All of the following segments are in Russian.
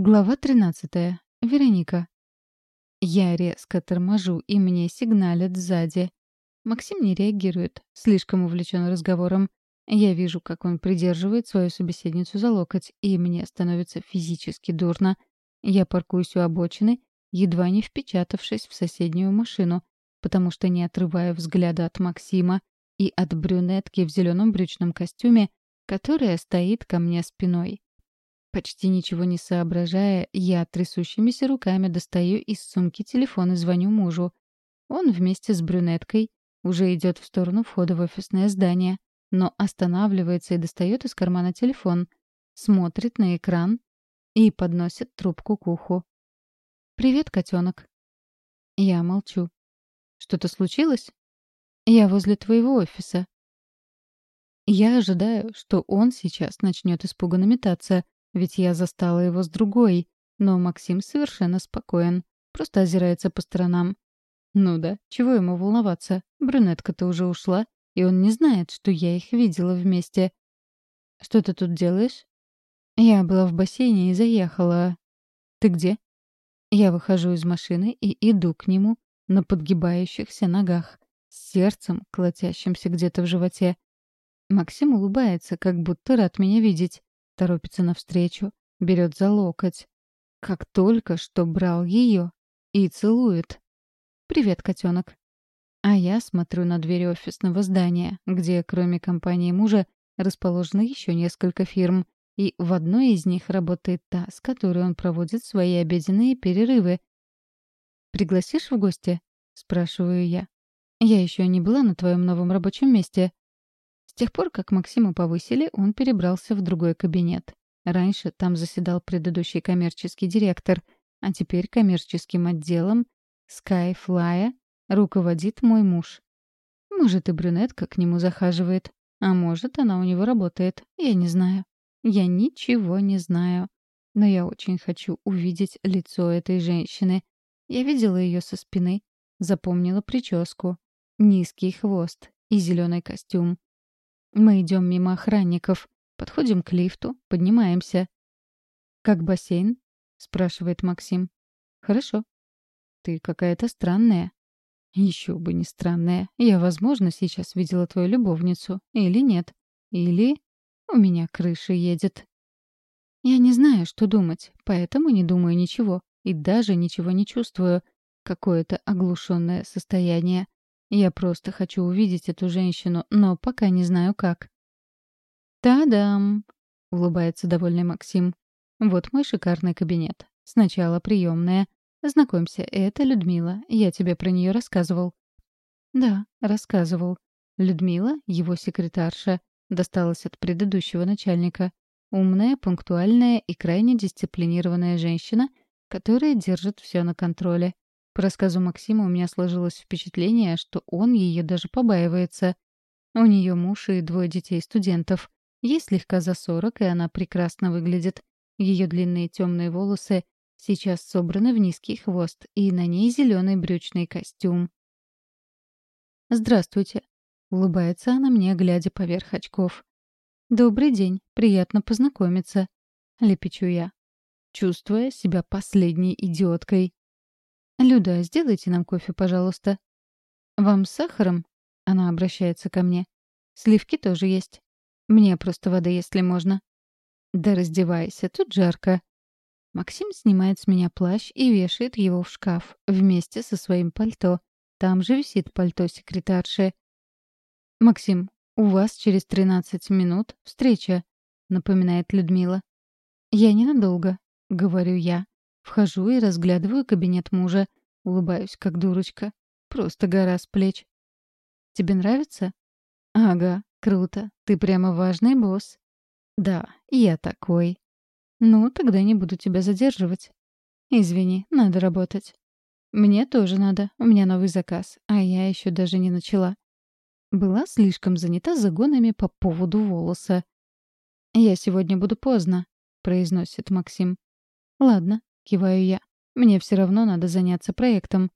Глава 13. Вероника. Я резко торможу, и мне сигналят сзади. Максим не реагирует, слишком увлечен разговором. Я вижу, как он придерживает свою собеседницу за локоть, и мне становится физически дурно. Я паркуюсь у обочины, едва не впечатавшись в соседнюю машину, потому что не отрываю взгляда от Максима и от брюнетки в зеленом брючном костюме, которая стоит ко мне спиной. Почти ничего не соображая, я трясущимися руками достаю из сумки телефон и звоню мужу. Он вместе с брюнеткой уже идет в сторону входа в офисное здание, но останавливается и достает из кармана телефон, смотрит на экран и подносит трубку к уху. «Привет, котенок». Я молчу. «Что-то случилось?» «Я возле твоего офиса». Я ожидаю, что он сейчас начнет испуганно метаться, ведь я застала его с другой. Но Максим совершенно спокоен. Просто озирается по сторонам. Ну да, чего ему волноваться? Брюнетка-то уже ушла, и он не знает, что я их видела вместе. «Что ты тут делаешь?» «Я была в бассейне и заехала. Ты где?» Я выхожу из машины и иду к нему на подгибающихся ногах, с сердцем, колотящимся где-то в животе. Максим улыбается, как будто рад меня видеть торопится навстречу, берет за локоть. Как только что брал ее и целует. «Привет, котенок». А я смотрю на дверь офисного здания, где, кроме компании мужа, расположено еще несколько фирм, и в одной из них работает та, с которой он проводит свои обеденные перерывы. «Пригласишь в гости?» — спрашиваю я. «Я еще не была на твоем новом рабочем месте», тех пор, как Максиму повысили, он перебрался в другой кабинет. Раньше там заседал предыдущий коммерческий директор, а теперь коммерческим отделом Skyfly руководит мой муж. Может, и брюнетка к нему захаживает, а может, она у него работает, я не знаю. Я ничего не знаю. Но я очень хочу увидеть лицо этой женщины. Я видела ее со спины, запомнила прическу, низкий хвост и зеленый костюм. Мы идем мимо охранников, подходим к лифту, поднимаемся. «Как бассейн?» — спрашивает Максим. «Хорошо». «Ты какая-то странная». «Еще бы не странная. Я, возможно, сейчас видела твою любовницу. Или нет. Или у меня крыша едет». Я не знаю, что думать, поэтому не думаю ничего. И даже ничего не чувствую. Какое-то оглушенное состояние. Я просто хочу увидеть эту женщину, но пока не знаю как. «Та-дам!» — улыбается довольный Максим. «Вот мой шикарный кабинет. Сначала приемная. Знакомься, это Людмила. Я тебе про нее рассказывал». «Да, рассказывал. Людмила, его секретарша, досталась от предыдущего начальника. Умная, пунктуальная и крайне дисциплинированная женщина, которая держит все на контроле. По рассказу Максима у меня сложилось впечатление, что он ее даже побаивается. У нее муж и двое детей-студентов. Ей слегка за сорок, и она прекрасно выглядит. Ее длинные темные волосы сейчас собраны в низкий хвост, и на ней зеленый брючный костюм. «Здравствуйте», — улыбается она мне, глядя поверх очков. «Добрый день, приятно познакомиться», — лепечу я, чувствуя себя последней идиоткой. «Люда, сделайте нам кофе, пожалуйста». «Вам с сахаром?» — она обращается ко мне. «Сливки тоже есть. Мне просто воды, если можно». «Да раздевайся, тут жарко». Максим снимает с меня плащ и вешает его в шкаф вместе со своим пальто. Там же висит пальто секретарши. «Максим, у вас через 13 минут встреча», — напоминает Людмила. «Я ненадолго», — говорю я. Вхожу и разглядываю кабинет мужа. Улыбаюсь, как дурочка. Просто гора с плеч. «Тебе нравится?» «Ага, круто. Ты прямо важный босс». «Да, я такой». «Ну, тогда не буду тебя задерживать». «Извини, надо работать». «Мне тоже надо. У меня новый заказ, а я еще даже не начала». Была слишком занята загонами по поводу волоса. «Я сегодня буду поздно», — произносит Максим. «Ладно, Киваю я. Мне все равно надо заняться проектом.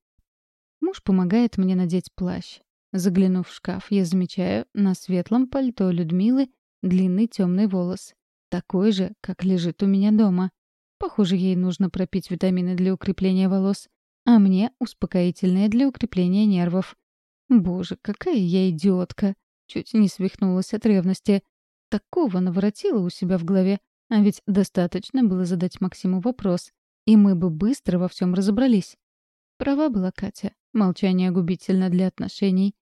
Муж помогает мне надеть плащ. Заглянув в шкаф, я замечаю на светлом пальто Людмилы длинный темный волос. Такой же, как лежит у меня дома. Похоже, ей нужно пропить витамины для укрепления волос, а мне — успокоительные для укрепления нервов. Боже, какая я идиотка! Чуть не свихнулась от ревности. Такого наворотила у себя в голове. А ведь достаточно было задать Максиму вопрос, и мы бы быстро во всем разобрались. Права была Катя. Молчание губительно для отношений.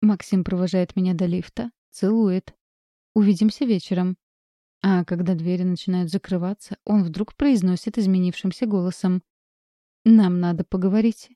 Максим провожает меня до лифта, целует. Увидимся вечером. А когда двери начинают закрываться, он вдруг произносит изменившимся голосом. «Нам надо поговорить.